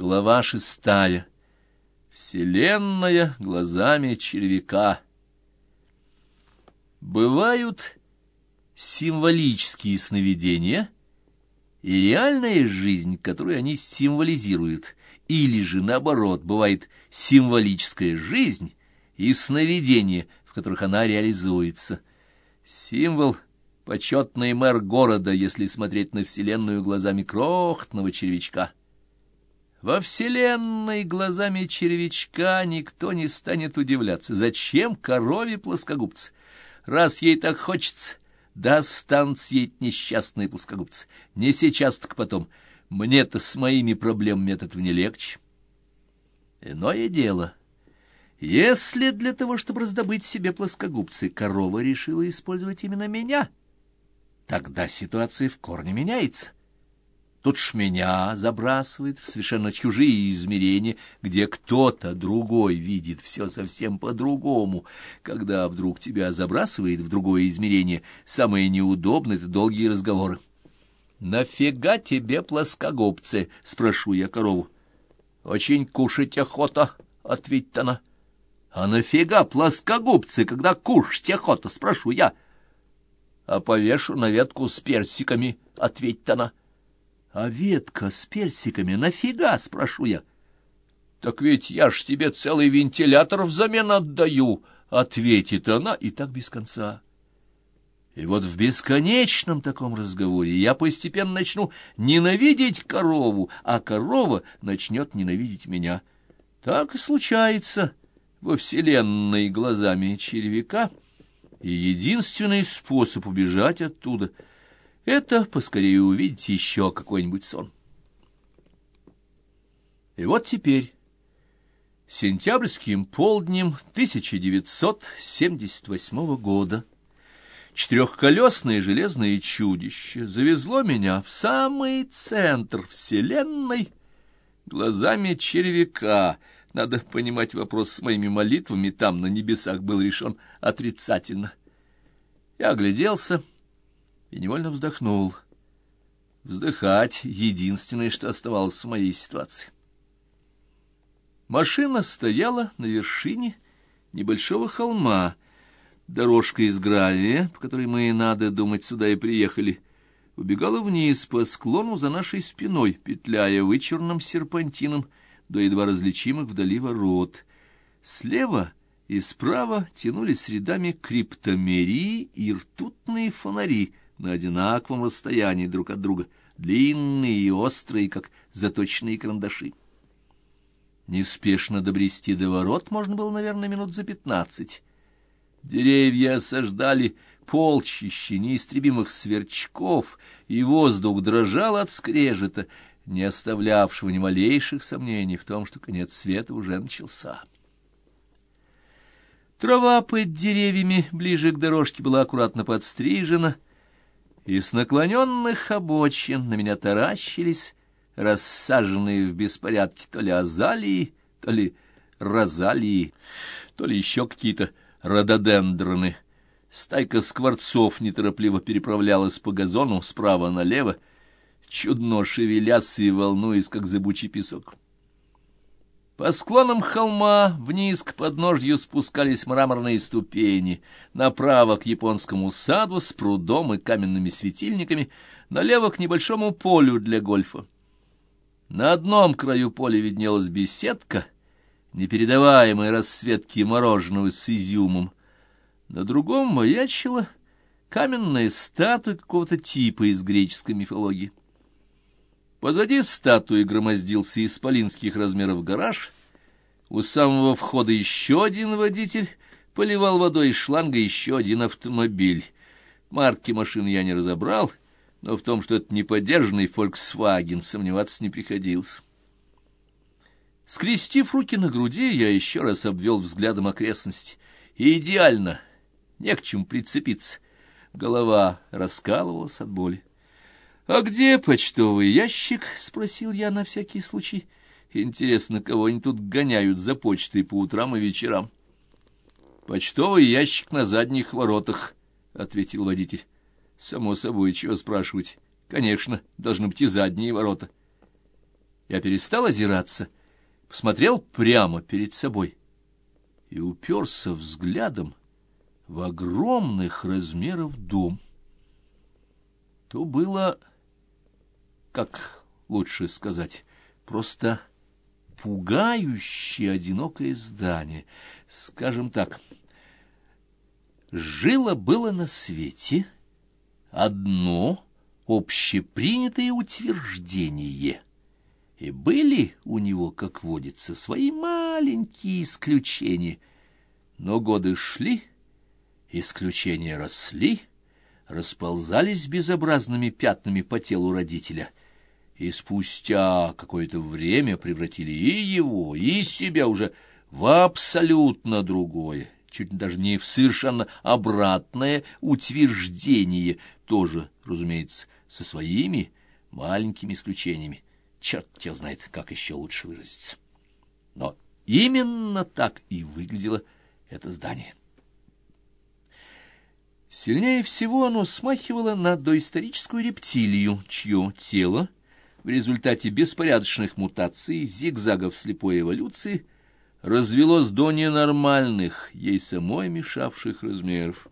Глава шестая. Вселенная глазами червяка. Бывают символические сновидения и реальная жизнь, которую они символизируют, или же, наоборот, бывает символическая жизнь и сновидения, в которых она реализуется. Символ — почетный мэр города, если смотреть на Вселенную глазами крохотного червячка — во Вселенной глазами червячка никто не станет удивляться. Зачем корове плоскогубцы? Раз ей так хочется, да станут ей несчастные плоскогубцы. Не сейчас, так потом. Мне-то с моими проблемами от этого не легче. Иное дело. Если для того, чтобы раздобыть себе плоскогубцы, корова решила использовать именно меня, тогда ситуация в корне меняется. Тут ж меня забрасывает в совершенно чужие измерения, где кто-то другой видит все совсем по-другому. Когда вдруг тебя забрасывает в другое измерение, самое неудобное — это долгие разговоры. «Нафига тебе плоскогубцы?» — спрошу я корову. «Очень кушать охота», — ответит она. «А нафига плоскогубцы, когда кушать охота?» — спрошу я. «А повешу на ветку с персиками», — ответит она. А ветка с персиками нафига, спрошу я? Так ведь я ж тебе целый вентилятор взамен отдаю, ответит она, и так без конца. И вот в бесконечном таком разговоре я постепенно начну ненавидеть корову, а корова начнет ненавидеть меня. Так и случается во вселенной глазами червяка, и единственный способ убежать оттуда — это поскорее увидеть еще какой-нибудь сон. И вот теперь, сентябрьским полднем 1978 года, четырехколесное железное чудище завезло меня в самый центр Вселенной глазами червяка. Надо понимать, вопрос с моими молитвами там, на небесах, был решен отрицательно. Я огляделся и невольно вздохнул. Вздыхать — единственное, что оставалось в моей ситуации. Машина стояла на вершине небольшого холма. Дорожка из гравия, по которой мы, надо думать, сюда и приехали, убегала вниз по склону за нашей спиной, петляя вычурным серпантином до едва различимых вдали ворот. Слева и справа тянулись рядами криптомерии и ртутные фонари — на одинаковом расстоянии друг от друга, длинные и острые, как заточенные карандаши. Неспешно добрести до ворот можно было, наверное, минут за пятнадцать. Деревья осаждали полчища неистребимых сверчков, и воздух дрожал от скрежета, не оставлявшего ни малейших сомнений в том, что конец света уже начался. Трава под деревьями ближе к дорожке была аккуратно подстрижена — и с наклоненных обочин на меня таращились рассаженные в беспорядке то ли азалии, то ли розалии, то ли еще какие-то рододендроны. Стайка скворцов неторопливо переправлялась по газону справа налево, чудно шевелясь и волнуясь, как зыбучий песок. По склонам холма вниз к подножью спускались мраморные ступени, направо к японскому саду с прудом и каменными светильниками, налево к небольшому полю для гольфа. На одном краю поля виднелась беседка, непередаваемой расцветки мороженого с изюмом, на другом маячила каменная статуя какого-то типа из греческой мифологии. Позади статуи громоздился исполинских размеров гараж. У самого входа еще один водитель поливал водой из шланга еще один автомобиль. Марки машины я не разобрал, но в том, что это неподержанный Volkswagen, сомневаться не приходилось. Скрестив руки на груди, я еще раз обвел взглядом окрестности. идеально, не к чему прицепиться. Голова раскалывалась от боли. «А где почтовый ящик?» — спросил я на всякий случай. «Интересно, кого они тут гоняют за почтой по утрам и вечерам?» «Почтовый ящик на задних воротах», — ответил водитель. «Само собой, чего спрашивать? Конечно, должны быть и задние ворота». Я перестал озираться, посмотрел прямо перед собой и уперся взглядом в огромных размеров дом. То было, как лучше сказать, просто пугающее одинокое здание. Скажем так, жило было на свете одно общепринятое утверждение, и были у него, как водится, свои маленькие исключения. Но годы шли, исключения росли, расползались безобразными пятнами по телу родителя — и спустя какое-то время превратили и его, и себя уже в абсолютно другое, чуть даже не в совершенно обратное утверждение, тоже, разумеется, со своими маленькими исключениями. Черт тебя знает, как еще лучше выразиться. Но именно так и выглядело это здание. Сильнее всего оно смахивало на доисторическую рептилию, чье тело в результате беспорядочных мутаций, зигзагов слепой эволюции, развелось до ненормальных, ей самой мешавших размеров.